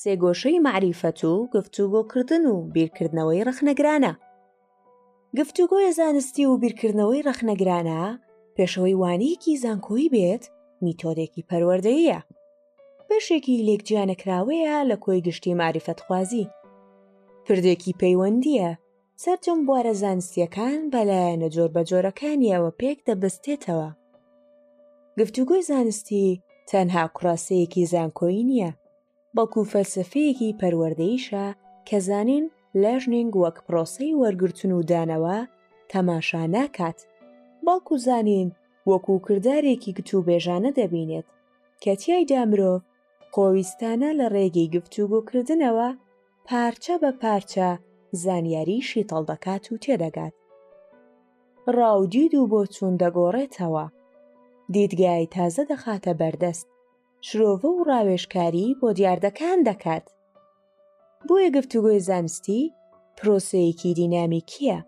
سێگۆشەی مەعریفەت و گفتوگۆکردن و بیرکردنەوەی ڕەخنەگرانە گفتوگۆیە زانستی و بیرکردنەوەی ڕەخنەگرانە پێشەوەی وانەیەکی زانکۆیی بێت میتۆدێکی پەروەردەیە بەشێکی لێکجیانەکراوەیە لە کۆی گشتی مەعریفەتخوازی پردێکی پەیوەندیە سەرجەم بوارە زانستییەکان بە لایەنە جۆربەجۆرەکانییەوە پێک دەبەستێتەوە. گفتوگۆی زانستی تەنها کوڕاسەیەکی زانکۆیی نییە، بەڵکو فەلسەفەیەکی پەروەردەییشە کە زانین، Learning، وەک پرۆسەی وەرگرتن و دانەوە تەماشا ناکات، بەڵکو زانین وەکو کردارێکی گتووبێژانە دەبینێت کە تیایدا مرۆڤ، خۆویستانە لە ڕێگەی گفتوگۆکردنەوە پارچە بە پارچە زانیاری شیتەڵ دەکات و تێدەگات. ڕا و دید و بۆچوون دەگۆڕێتەوە. دیدگای تازە دەخاتە بەردەست. شرۆڤە و ڕاوێژکاری بۆ دیاردەکان دەکات. بۆیە گفتوگۆی زانستی پرۆسەیەکی دینامیکییە.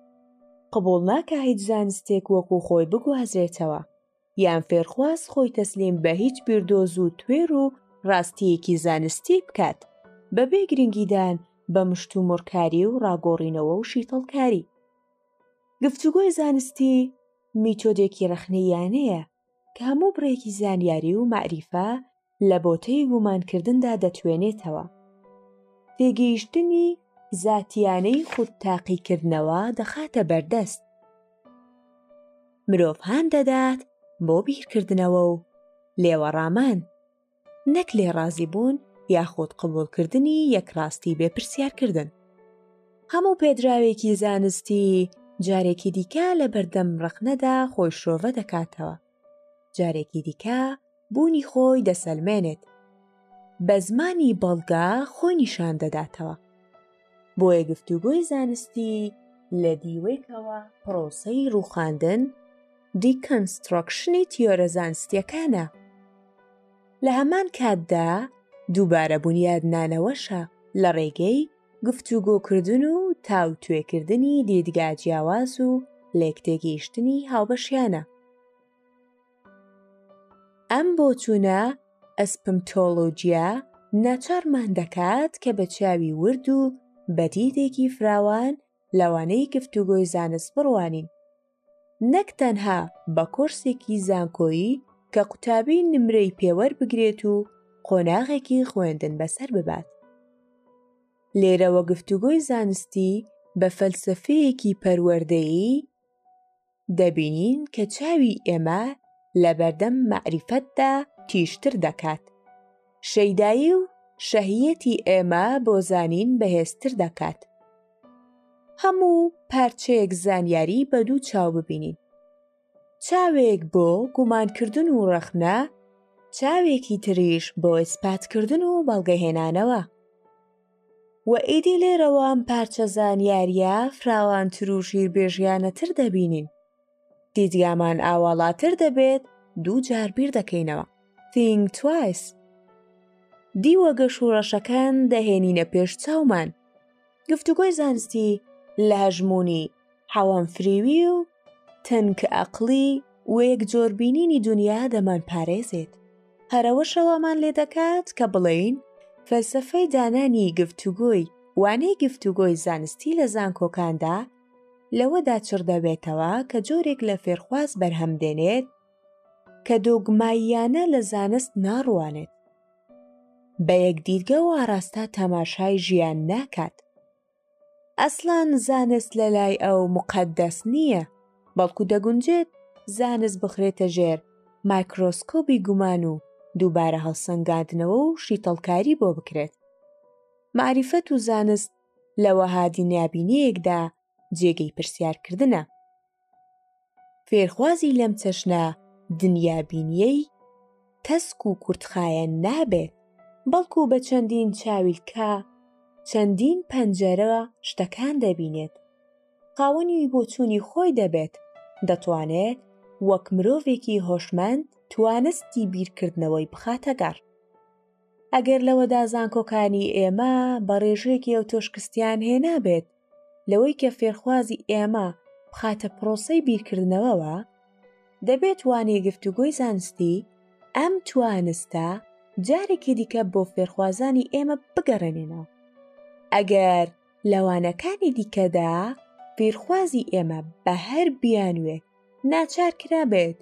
قبوڵ ناکا هیچ زانستێک وەکوو خۆی بگوازرێتەوە. یان فێرخواز خۆی تەسلیم بە هیچ بیردۆز و توێر و ڕاستییەکی زانستی بکات، بەبێ گرنگیدان بە مشتومڕکاری و ڕاگۆڕینەوە و شیتەڵکاری. گفتوگۆی زانستی میتۆدێکی ڕەخنەییانەیە کە هەموو بڕێکی زانیاری و مەعریفە لە بۆتەی گومانکردندا دەتوێنێتەوە. تێگەیشتنی زاتیانەی خودتاقیکردنەوە دەخاتە بەردەست. مرۆڤ هان دەدات بۆ بیرکردنەوە و لێوەڕامان، نەک لێڕازیبوون یاخود قبوڵکردنی یەکڕاستی بێپرسیارکردن. هەموو پێدراوێکی زانستی جارێکی دیکە لەبەردەم ڕەخنەدا خۆی شرۆڤە دەکاتەوە. جارێکی دیکە بوونی خۆی دەسەلمێنێت بە زمانی بەڵگا خۆی نیشان دەداتەوە بۆیە گفتوگۆی زانستی لە دیوێکەوە پرۆسەی ڕوخاندن دیکەنسترۆکشنی تیۆرە زانستیەکانە لە هەمان کاتدا دووبارە بنیادنانەوەشە لە ڕێگەی گفتوگۆکردن و تاوتوێکردنی دیدگا جیاواز و لێکتێگەیشتنی هاوبەشیانە. ئەم بۆچوونە ئەسپمتۆلۆجییە ناچارمان دەکات کە بە چاوی ورد و بە دیدێکی فراوان لەوانەی گفتوگۆی زانست بڕوانین، نەک تەنها بە کۆرسێکی زانکۆیی کە قوتابی نمرەی پێوەربگرێت و قۆناغێکی خوێندن بەسەر ببات. لێرەوە گفتوگۆی زانستی بە فەلسەفەیەکی پەروەردەیی دەبینین کە چاوی ئێمە لە بەردەم مەعریفەتدا تیژتر دەکات شەیدایی و شەهیەتی ئێمە بۆ زانین بەهێزتر دەکات هەموو پارچەیەک زانیاری بە دوو چاو ببینین چاوێک بۆ گومانکردن و ڕەخنە چاوێکی تریش بۆ ئیسپاتکردن و بەڵگەهێنانەوە و ئیدی لێرەوەم پارچە زانیاریە فراوانتر و ژیربێژیانەتر دەبینین دیدگامان ئاواڵاتر دەبێت دوو جار بیر دەکەینەوە Think twice دیوە گەش و ڕەشەکان دەهێنینە پێش چاومان گفتوگۆی زانستی لە هەژمونی حەوام فریوی و تەنک ئەقلی و یەک جۆر بینینی دنیا دەمان پارێزێت هەرەوەشەوامان لێ دەکات کە بڵێین فەلسفەی دانانی گفتوگۆی وانەی گفتوگۆی زانستی لە زانکۆکاندا لەوەدا چڕ دەبێتەوە کە جۆرێک لە فێرخواز بەرهەم دێنێت کە دۆگماییانە لە زانست ناڕوانێت، بە یەک دیدگە و ئاڕاستە تەماشای ژیان ناکات. ئەسڵەن زانست لە لای ئەو موقەدەس نییە، بەڵکو دەگونجێت زانست بخرێتە ژێر مایکرۆسکۆبی گومان و دووبارە هەڵسەنگاندنەوە و شیتەڵکاری بۆ بکرێت. مەعریفەت و زانست لە وەها دنیابینییەکدا جێگەی پرسیارکردنە. فێرخوازی لەم چەشنە دنیابینییەی تەسک و کورتخایە نابێت، بەڵکو بە چەندین چاویلکە، چەندین پەنجەرە شتەکان دەبینێت، خاوەنی بۆچوونی خۆی دەبێت، دەتوانێت وەک مرۆڤێکی هۆشمەند توانستی بیرکردنەوەی بخاتەگەڕ. ئەگەر لەوەدا زانکۆکانی ئێمە بە ڕێژەیەکی ئەو تۆشکستیان هێنابێت لەوەی کە فێرخوازی ئێمە بخاتە پرۆسەی بیرکردنەوەوە دەبێت وانەی گفتوگۆی زانستی ئەم توانستە جارێکی دیکە بۆ فێرخوازانی ئێمە بگەڕێنێنەوە ئەگەر لەوانەکانی دیکەدا فێرخوازی ئێمە بە هەر بیانوێت ناچار کرابێت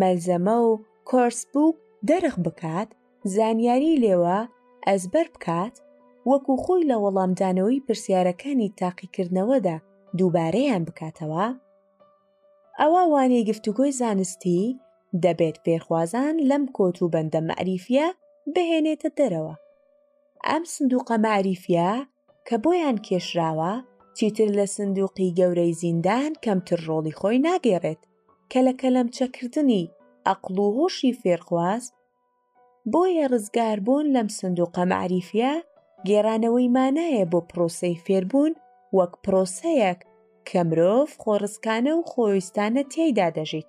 مەلزەمە و کۆرس بوو دەرخ بکات زانیاری لێوە ئەزبەر بکات وەکو خۆی لە وەڵامدانەوەی پرسیارەکانی تاقیکردنەوەدا دووبارەیان بکاتەوە ئەوە وانەی گفتوگۆی زانستی دەبێت پێخوازان لەم کۆت و بەندە مەعریفە بهێنێتە دەرەوە ئەم سندوقە مەعریفە کە بۆیان کێشراوە چیتر لە سندوقی گەورەی زیندان کەمتر ڕۆڵی خۆی ناگەێڕێت کە لە کەلەمچەکردنی ئەقل و هۆشی فێرخواز بۆیە ڕزگاربوون لەم سندوقە مەعریفیە گێڕانەوەی مانایە بۆ پرۆسەی فێربوون وەک پرۆسەیەک کە مرۆڤ خۆڕسکانە و خۆویستانە تێیدا دەژیت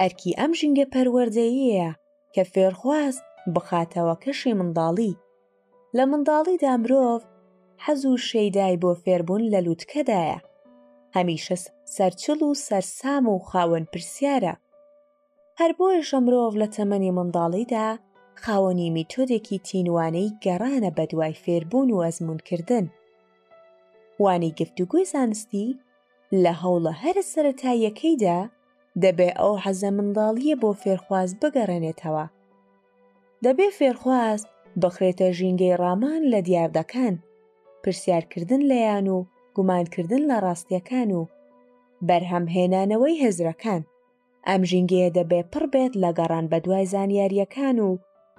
ئەرکی ئەم ژینگە پەروەردەیەیە کە فێرخواست بخاتەوە کەشی منداڵی لە منداڵیدا مرۆڤ حەز و شەیدای بۆ فێربوون لە لووتکەدایە هەمیشە سەرچڵ و سەرسام و خاوەن پرسیارە هەر بۆیەشە مرۆڤ لە تەمەنی منداڵیدا خاوەنی میتۆدێکی تینوانەی گەڕانە بەدوای فێربوون و ئەزموونکردن. وانەی گفتوگۆی زانستی لە هەوڵە هەرە سەرەتاییەکەیدا دەبێ ئەو حەزە منداڵییە بۆ فێرخواز بگەڕێنێتەوە. دەبێ فێرخواز بخرێتە ژینگەی ڕامان لە دیاردەکان، پرسیارکردن لێیان و گومانکردن لە ڕاستییەکان و بەرهەمهێنانەوەی هزرەکان. ئەم ژینگەیە دەبێ پڕ بێت لە گەڕان بەدوای زانیارییەکان و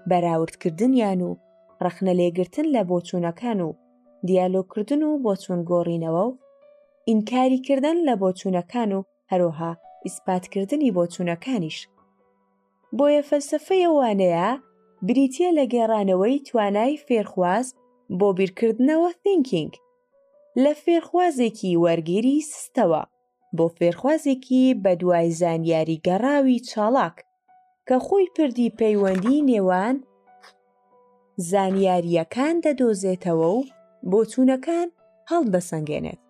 بەراوردکردنیان و ڕەخنەلێگرتن لە بۆچوونەکان و دیالۆگکردن و بۆچوون گۆڕینەوە و ئینکاریکردن لە بۆچوونەکان و هەرۆها ئیسپاتکردنی بۆچوونەکانیش. بۆیە فەلسەفەی ئەوانەیە بریتییە لە گێڕانەوەی توانای فێرخواز بۆ بیرکردنەوە Thinking لە فێرخوازێکی وەرگیری سستەوە. بۆ فێرخوازێکی بەدوای زانیاری گەڕاوی چاڵاک کە خۆی پردی پەیوەندی نێوان زانیارییەکان دەدۆزێتەوە و بۆچوونەکان هەڵدەسەنگێنێت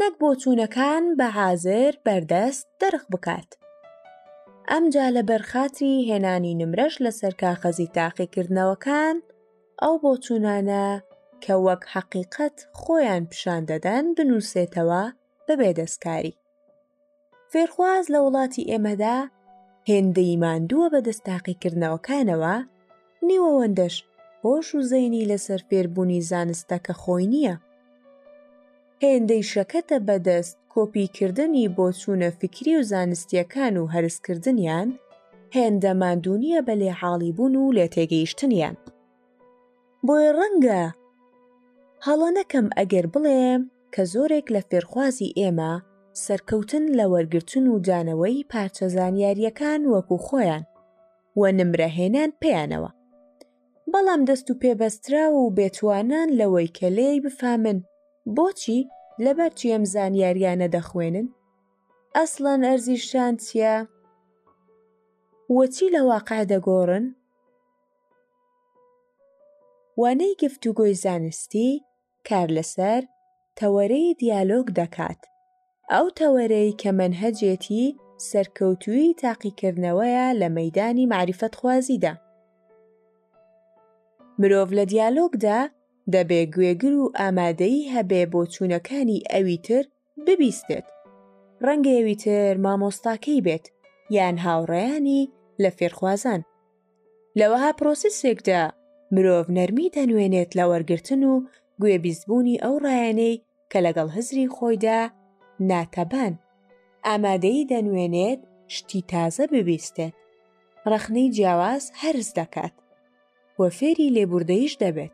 نەک بۆچوونەکان بە حازر بەردەست دەرخ بکات ئەمجا لە بەرخاتری هێنانی نمرەش لەسەر کاخەزی تاقیکردنەوەکان ئەو بۆچوونانە کە وەک حەقیقەت خۆیان پیشان دەدەن بنووسێتەوە بەبێ دەستکاری. فێرخواز لە وڵاتی ئێمەدا هێندەی ماندووە بە دەستتاقیکردنەوەکانەوە، نیوەوەندەش هۆش و زەینی لەسەر فێربوونی زانستەکە خۆی نییە. هێندەی شەکەتە بە دەست کۆپی کردنی بۆچوونە فیکری و زانستییەکان و هەرس کردنیان، هێندە ماندوو نییە بە لێحاڵی بوون و لێتێگەیشتنیان. بۆیە ڕەنگە هەڵە نەکەم ئەگەر بڵێم کە زۆرێک لە فێرخوازی ئێمە سەرکەوتن لە وەرگرتن و دانەوەی پارچە زانیارییەکان وەکوو خۆیان و نمرە هێنان پێیانەوە. بەڵام دەست و پێبەستراو و بێتوانان لەوەی کە لێی بفامن بۆچی لەبەر چی ئەم زانیاریانە دەخوێنن ئەسڵەن ئەرزی شان چیە وەچی لە واقع دەگۆڕن وانەی گفتوگۆی زانستی کار لەسەر تەوەرەی دیالۆگ دەکات، ئەو تەوەرەی کە مەنهەجێتی سەرکەوتووی تاقیکردنەوەیە لە مەیدانی مەعریفەتخوازیدا. مرۆڤ لە دیالۆگدا دەبێ گوێگر و ئامادەیی هەبێ بۆچوونەکانی ئەوی تر ببیستێت ڕەنگەیەوی تر مامۆستاکەی بێت یان هاوڕێیانی لە فێرخوازان لەوەها پرۆسیسێکدا مرۆڤ نەرمی دەنوێنێت لە وەرگتن و گوێبیستبوونی ئەو ڕایەنەی کە لەگەڵ هزری خۆیدا ناتەبان ئامادەی دەنوێنێت شتی تازە ببیستێت ڕەخنەی جیاواز هەرس دەکات و فێری لێبوردەیش دەبێت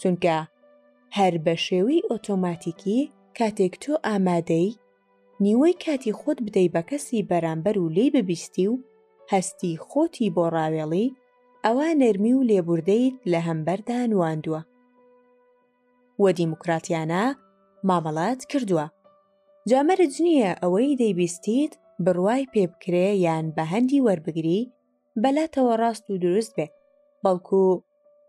چونکە هەر بە شێوی ئۆتۆماتیکی کاتێک تۆ ئامادەی نیوەی کاتی خۆت بدەی بە کەسی بەرامبەر و لێی ببیستی و هەستی خۆتی بۆ ڕاوێڵی ئەوا نەرمی و لێبوردەیت لە هەمبەردا نواندووە و دیموکراتیانە مامەڵات کردووە جا مەرج نییە ئەوەی دەیبیستیت بڕوای پێ بکرێ یان بە هەندی وەربگری بەلاتەوە ڕاست و دروست بێت بەڵکو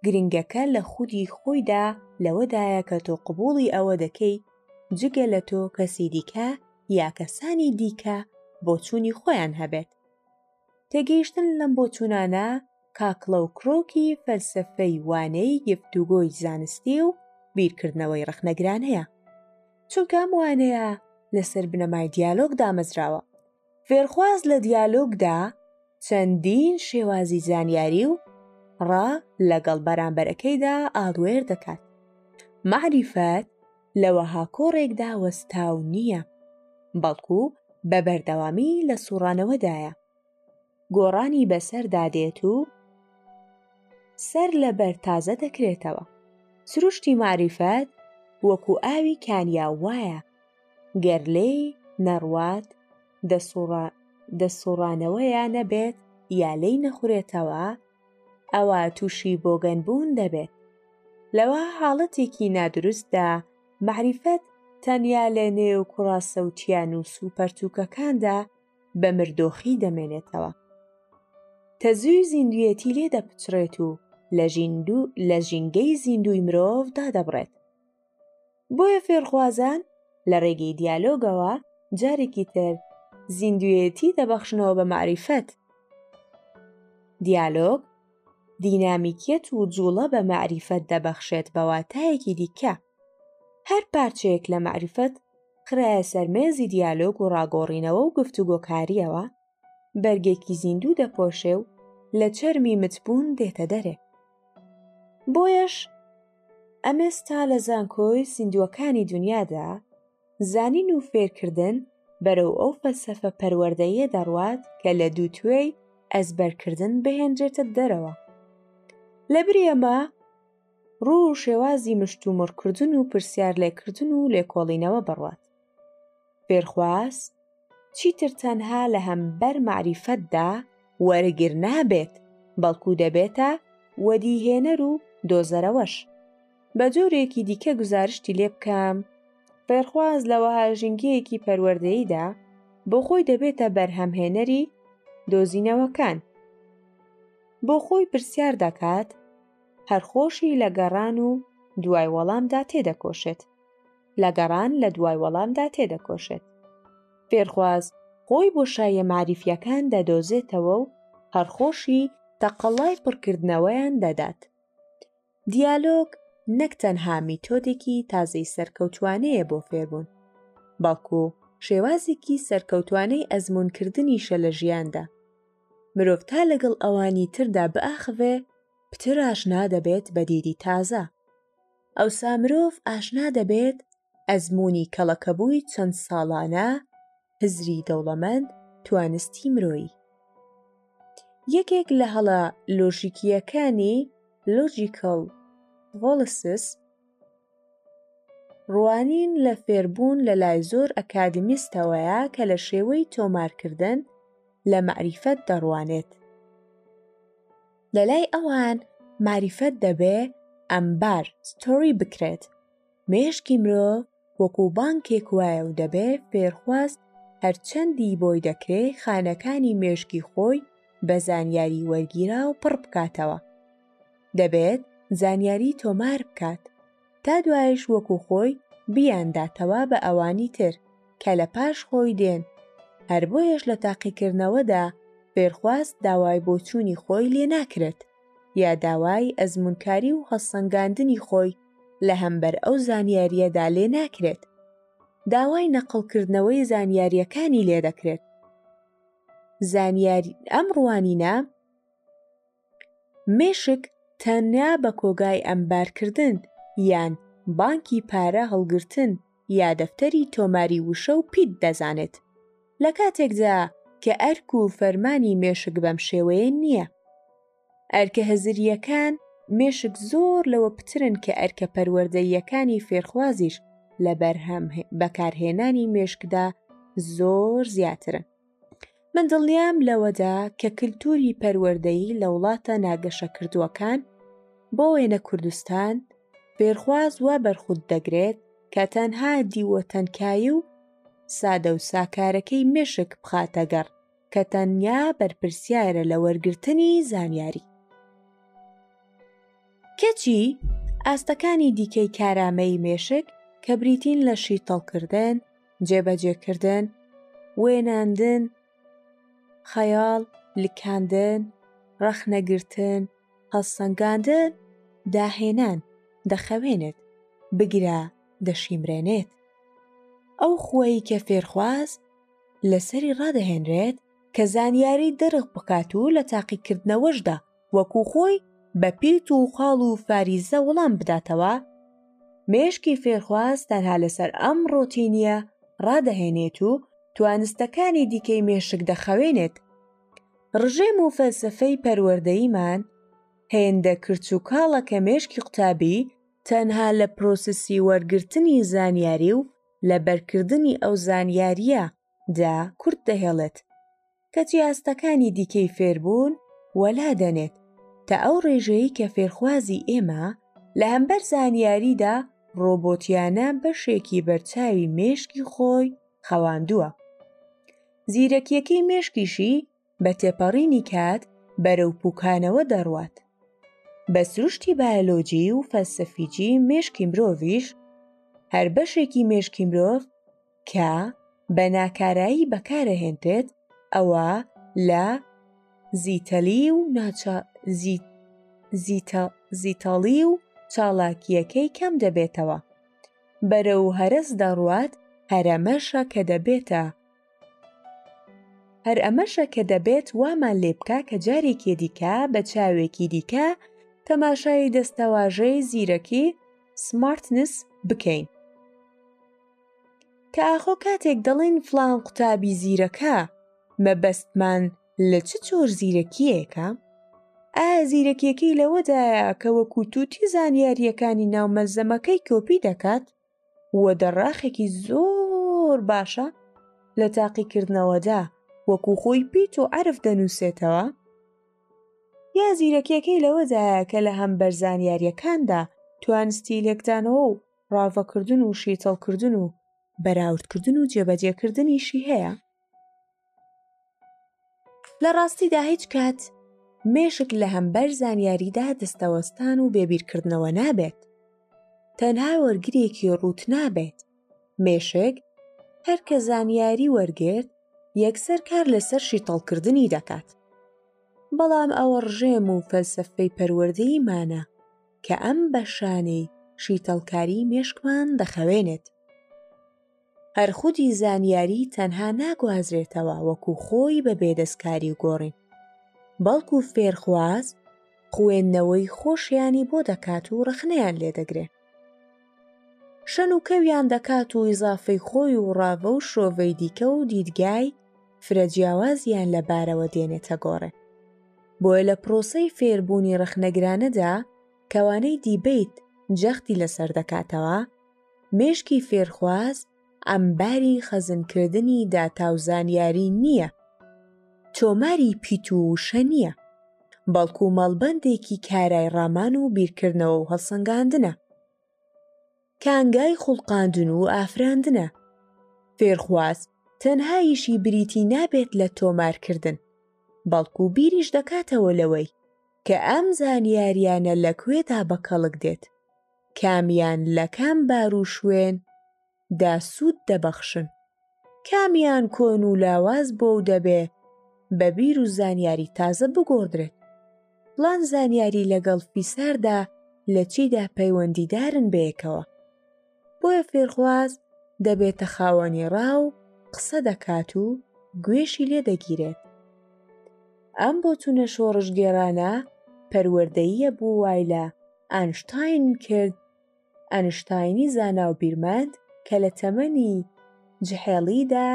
گرنگەکە لە خودی خۆیدا لەوەدایە کە تۆ قبولی ئەوە دەکەی جگە لە تۆ کەسی دیکە یا کەسانی دیکە بۆچوونی خۆیان هەبێت تێگەیشتن لەم بۆچوونانە کاکڵە و کرۆکی فەلسفەی وانەی گفتوگۆی زانستی و بیرکردنەوەی ڕخنەگرانەیە چونکە ئەم وانەیە لەسەر بنەمای دیالۆگ دامەزراوە فێرخواز لە دیالۆگدا چەندین شێوازی زانیاری و ڕا لەگەڵ بەرامبەرەکەیدا ئاڵوێر دەکات معریفەت لەوەها کۆڕێکدا وەستاو نییە بەڵکو بە بەردەوامی لە سوڕانەوەدایە گۆڕانی بەسەردا دێت و سەر لەبەر تازە دەکرێتەوە سروشتی معریفەت وەکو ئاوی کانیا وایە گەر لێی نەڕوات دەسوڕانەوەیە نەبێت یا لێی نەخورێتەوە ئەوا تووشی بۆگەن بوون دەبێت لەوە حاڵەتێکی نادروستدا مەعریفەت تەنیا لە نێو کوڕە سەوتیان و سوپەرتووکەکاندا بە مردۆخی دەمێنێتەوە تەزووی زیندویەتی لێ دەپچڕێت و لە ژیندوو لە ژینگەی زیندووی مرۆڤ دادەبڕێت بۆیە فێرخوازان لە ڕێگەی دیالۆگەوە جارێکی تر زیندوێتی دەبەخشنەوە بە مەعریفەت دیالۆگ دینامیکیەت و جوڵە بە مەعریفەت دەبەخشێت بە واتایەکی دیکە هەر پارچەیەک لە مەعریفەت خراە سەرمێزی دیالۆگ و ڕاگۆڕینەوە و گفتوگۆکاریەوە بەرگێکی زیندوو دەپۆشێ و لە چەرمی متبوون دێتە دەرێ بۆیەش ئەمێستا لە زانکۆی زیندووەکانی دنیادا زانین و فێرکردن بەرەو ئەو فەلسەفە پەروەردەیە دەڕوات کە لە دوو توێی ئەزبەرکردن بهێنرێتە دەرەوە لە برێمە ڕوو شێوازی مشتومڕکردن و پرسیار لێکردن و لێکۆڵینەوە بڕوات فێرخواز، چیتر تەنها لە هەمبەر مەعریفەتدا وەرگر نابێت، بەڵکو دەبێتە وەدیهێنەر و دۆزەرەوەش. بە جۆرێکی دیکە گوزارشتی لێ بکەم، فێرخواز لە وەها ژینگەیەکی پەروەردەییدا بۆ خۆی دەبێتە بەرهەمهێنەری دۆزینەوەکان. بۆ خۆی پرسیار دەکات، هەر خۆشی لە گەڕان و دوای وەڵامدا تێدەکۆشێت. لە گەڕان لە دوای وەڵامدا تێدەکۆشێت. فێرخواز خۆی بۆ شاییە مەعریفییەکان دەدۆزێتەوە و هەر خۆشی تەقەڵای پڕکردنەوەیان دەدات. دیالۆگ نەک تەنها میتۆدێکی تازەی سەرکەوتوانەیە بۆ فێربوون، بەڵکو شێوازێکی سەرکەوتوانەی ئەزموونکردنیشە لە ژیاندا. مرۆڤ تا لەگەڵ ئەوانی تردا بئاخڤێ، پتر ئاشنا دەبێت بە دیدی تازە. ئەوسا مرۆڤ ئاشنا دەبێت ئەزموونی کەڵەکەبووی چەند ساڵانە هزری دەوڵەمەند توانستی مرۆی یەکێک لە هەڵە لۆژیکییەکانی لۆجیکەڵ ڤۆڵسس ڕوانین لە فێربوون لە لای زۆر ئەکادیمیستەوەیە کە لە شێوەی تۆمارکردن لە مەعریفەت دەڕوانێت لەلای ئەوان مەعریفەت دەبێ ئەمبار، Story، بکرێت، مێشکی مرۆڤ وەکوو بانکێک وایە و دەبێ فێرخواز هەرچەندی بۆی دەکرێ خانەکانی مێشکی خۆی بە زانیاری وەرگیراو پڕ بکاتەوە، دەبێت زانیاری تۆمار بکات. تا دوایش وەکو خۆی بیانداتەوە بە ئەوانی تر کە لە پاش خۆی دێن، هەر بۆیەش لە تاقیکردنەوەدا فێرخواز داوای بۆچوونی خۆی لێ ناکرێت یا داوای ئەزموونکاری و هەڵسەنگاندنی خۆی لە هەمبەر ئەو زانیارییەدا لێ ناکرێت، داوای نەقڵکردنەوەی زانیارییەکانی لێ دەکرێت. زانیاری ئەم ڕوانینە. مێشک تەنیا بە کۆگای ئەمبارکردن یان بانکی پارە هەڵگرتن یا دەفتەری تۆماری وشە و پیت دەزانێت لە کاتێکدا کە ئەرک و فەرمانی مێشک بەم شێوەیە نییە ئەرکە هزریەکان مێشک زۆر لەوە پترن کە ئەرکە پەروەردەیەکانی فێرخوازیش لە بەرهەم بەکارهێنانی مێشکدا زۆر زیاترن من دڵنیام لەوەدا کە کللتوری پەروەردەیی لە وڵاتە ناگەشەکردووەکان بۆ وێنە کوردستان فێرخواز وا بەرخود دەگرێت کە تەنها دیوە تەنکایی و سادە و ساکارەکەی مێشک بخاتە گەڕ کە تەنیا بەرپرسیارە لە وەرگرتنی زانیاری کەچی ئاستەکانی دیکەی کارامەیی مێشک کە بریتین لە شیتەڵکردن، جێبەجێکردن، وێناندن، خەیاڵ، لکاندن، ڕەخنەگرتن، هەڵسەنگاندن، داهێنان، دەخەوێنێت، بگرە دەشیمرێنێت. ئەو خووەی کە فێرخواز لەسەری ڕادەهێنرێت کە زانیاری دەرک بکات و لە تاقیکردنەوەشدا وەکو خۆی بە پیت و خاڵ و فاریزە وڵام بداتەوە، مێشکی فێرخواز تەنها لەسەر ئەم ڕۆتینییە ڕادەهێنێت و توانستەکانی دیکەی مێشک دەخەوێنێت. ڕژێم و فەلسەفەی پەروەردەییمان هێندە کرچ و کاڵە کە مێشکی قوتابی تەنها لە پرۆسسی وەرگرتنی زانیاری و لەبەرکردنی ئەو زانیارییە دا کورت دەهێڵێت. کەچی ئاستەکانی دیکەی فێربوون وەلا دەنێت تا ئەو ڕێژەیە کە فێرخوازی ئێمە لە هەمبەر زانیاریدا ڕۆبۆتیانە بەشێکی بەرچاوی مێشکی خۆی خەواندووە زیرەکیەکەی مێشکیشی بە تێپەڕینی کات بەرەو پوکانەوە دەڕوات بە سروشتی بایۆلۆجی و فەلسەفیجی مێشکی مرۆڤش هەر بەشێکی مێشکی مرۆڤ کە بە ناکارایی بەکارەهێنرێت ئەوە لە زیتەلی و زیتەڵی و چاڵاکیەکەی کەم دەبێتەوە بەرە و هەرس دەڕوات هەرەمەشە کە دەبێتە هەر ئەمەشە کە دەبێت وامان لێ بکە کە جارێکی دیکە بە چاوێکی دیکە تەماشای دەستەواژەی زیرەکی سمارتنس بکەین کە ئاخۆ کاتێک دەڵێین فڵان قوتابی زیرەکە، مەبەستمان لە چ جۆر زیرەکییەکە؟ ئایا زیرەکیەکەی لەوەدایە کە وەکو تووتی زانیارییەکانی ناو مەلزەمەکەی کۆپی دەکات و دەڕاخێکی زۆر باشە لە تاقیکردنەوەدا وەکو خۆی پیت و عرف دەنووسێتەوە؟ یا زیرەکیەکەی لەوەدایە کە لە هەمبەر زانیارییەکاندا توانستی لێکدانەوە و ڕاڤەکردن و شیتەڵکردن و بەراوردکردن و جێبەجێکردنیشی هەیە لە ڕاستیدا هیچ کات مێشک لە هەمبەر زانیاریدا دەستەوەستان و بێبیرکردنەوە نابێت تەنها وەرگرێکی ڕوت نابێت مێشک هەرکە زانیاری وەرگرت یەکسەر کار لەسەر شیتەڵکردنی دەکات بەڵام ئەوە ڕژێم و فەلسەفەی پەروەردەیمانە کە ئەم بەشانەی شیتەڵکاری مێشکمان دەخەوێنێت. هەر خودی زانیاری تەنها ناگوازرێتەوە وەکو خۆی بە بێدەستکاری و گۆڕین، بەڵکو فێرخواز خوێندنەوەی خۆشیانی بۆ دەکات و ڕەخنەیان لێدەگرێ. شەن و کەویان دەکات و ئیزافەی خۆی و ڕاڤە و شرۆڤەی دیکە و دیدگای فرە جیاوازیان لە بارەوە دێنێتە گۆڕێ. بۆیە لە پرۆسەی فێربوونی ڕەخنەگرانەدا کەوانەی دیبەیت جەختی لەسەر دەکاتەوە، مێشکی فێرخواز عەمباری خەزنکردنی داتا و زانیاری نییە، تۆماری پیت و وشە نییە، بەڵکو مەڵبەندێکی کارای ڕامان و بیرکردنەوە و هەڵسەنگاندنە. کانگای خوڵقاندن و ئافراندنە. فێرخواز تەنها ئیشی بریتی نابێت لە تۆمارکردن، بەڵکو بیریش دەکاتەوە لەوەی کە ئەم زانیاریانە لە کوێدا بە کەڵک دێت، کامیان لە کام بار و شوێن دا سوود دەبەخشن. کامیان کۆن و لاواز بووە و دەبێ بە بیر و زانیاری تازە بگۆڕدرێت. پلان زانیاری لەگەڵ فیساردا لە چیدا پەیوەندیدارن بەیەکەوە. بۆیە فێرخواز دەبێتە خاوەنی ڕا و قسە دەکات و گوێشی لێ دەگیرێت. ئەم بۆچوونە شۆڕشگێڕانە پەروەردەییە بوو وای لە ئانشتاین کرد ئەنشتاینی زانا و بیرمەند کە لە تەمەنی جحێڵیدا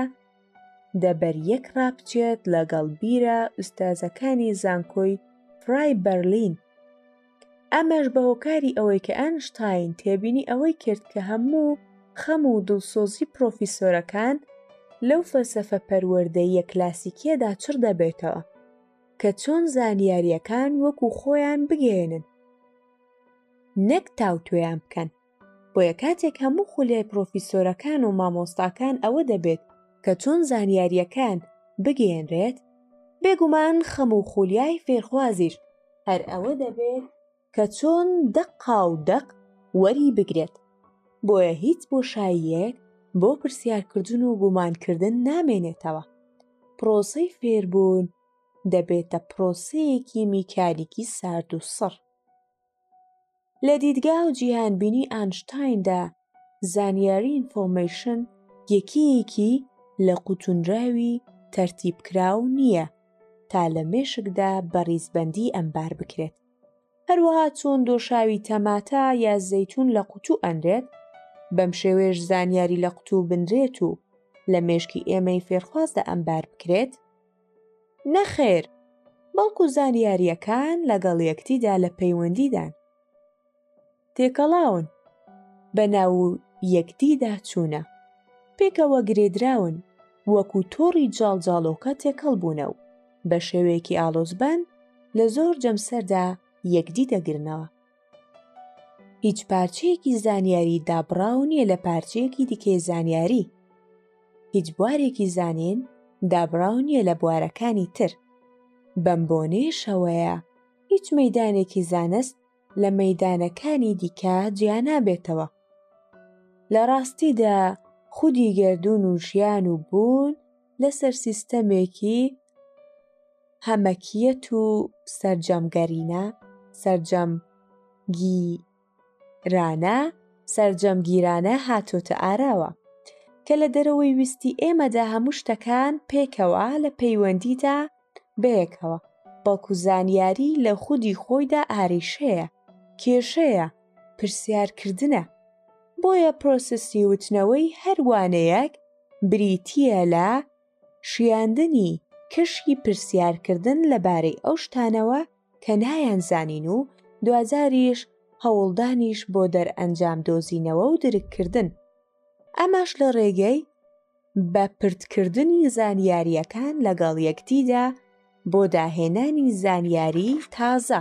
دە بەر یەک ڕابچێت لەگەڵ بیرە ئوستازەکانی زانکۆی فرای بەرلین ئەمەش بە هۆکاری ئەوەی کە ئەنشتاین تێبینی ئەوەی کرد کە هەموو خەم و دڵسۆزی پرۆفیسۆرەکان لەو فەلسەفە پەروەردەیە کلاسیکیەدا چڕ دەبێتەوە کە چۆن زانیاریەکان وەکو خۆیان بگەیەنن نەک تاوتوێیان بکەن بۆیە کاتێک هەموو خولیای پرۆفیسۆرەکان و مامۆستاکان ئەوە دەبێت کە چۆن زانیاریەکان بگەێنرێت بێگومان خەم و خولیای فێرخوازیش هەر ئەوە دەبێت کە چۆن دەق قاو دەق وەری بگرێت بۆیە هیچ بۆشاییەک بۆ پرسیارکردن و گومانکردن نامێنێتەوە پرۆسەی فێربوون دەبێتە پرۆسەیەکی میکانیکی سارد و سڕ لە دیدگا و جیهانبینی ئانشتایندا زانیاری ئینفۆرمەیشن یەکەیەکی لە قوتونراوی تەرتیبکراو نییە تا لە مێشکدا بە ڕیزبەندی ئەمبار بکرێت هەروەها چۆن دۆشاوی تەماتە یا زەیتون لە قوتو ئەنرێت بەم شێوەیەش زانیاری لە قوتو بنرێت و لە مێشکی ئێمەی فێرخوازدا ئەمبار بکرێت نەخێر، بەڵکو زانیارییەکان لەگەڵ یەکدیدا لە پەیوەندیدان. تێکەڵاون، بە ناو یەکدیدا چوونە، پێکەوە گرێدراون، وەکو تۆڕی جاڵجاڵۆکە تێکەڵ بوونە و بە شێوەیەکی ئاڵۆزبان لە زۆر جەمسەردا یەکدی دەگرنەوە. هیچ پارچەیەکی زانیاری دابڕاو نییە لە پارچەیەکی دیکەی زانیاری. هیچ بوارێکی زانین دابڕاو نییە لە بوارەکانی تر. بەم بۆنەیەشەوەیە هیچ مەیدانێکی زانست لە مەیدانەکانی دیکە جیا نابێتەوە. لە ڕاستیدا خودی گەردوون و ژیان و بوون، لەسەر سیستەمێکی هەمەکیەت و سەرجەمگەرینە سەرجەم گیرانە سەرجەم گیرانە هاتۆتە ئاراوە کە لە دەرەوەی ویستی ئێمەدا هەموو شتەکان پێکەوە لە پەیوەندیدا بەیەکەوە بەڵکو زانیاری لە خودی خۆیدا ئاریشەیە کێشەیە پرسیارکردنە بۆیە پرۆسسی وتنەوەی هەروانەیەک بریتە لە شیاندنی کەشی پرسیارکردن لەبارەی ئەو شتانەوە کە نایان زانین و دواجاریش هەوڵدانیش بۆ دەرئەنجام دۆزینەوە و درککردن ئەمەش لە ڕێگەی بە پردکردنی زانیارییەکان لەگەڵ یەکدیدا بۆ داهێنانی زانیاری تازە.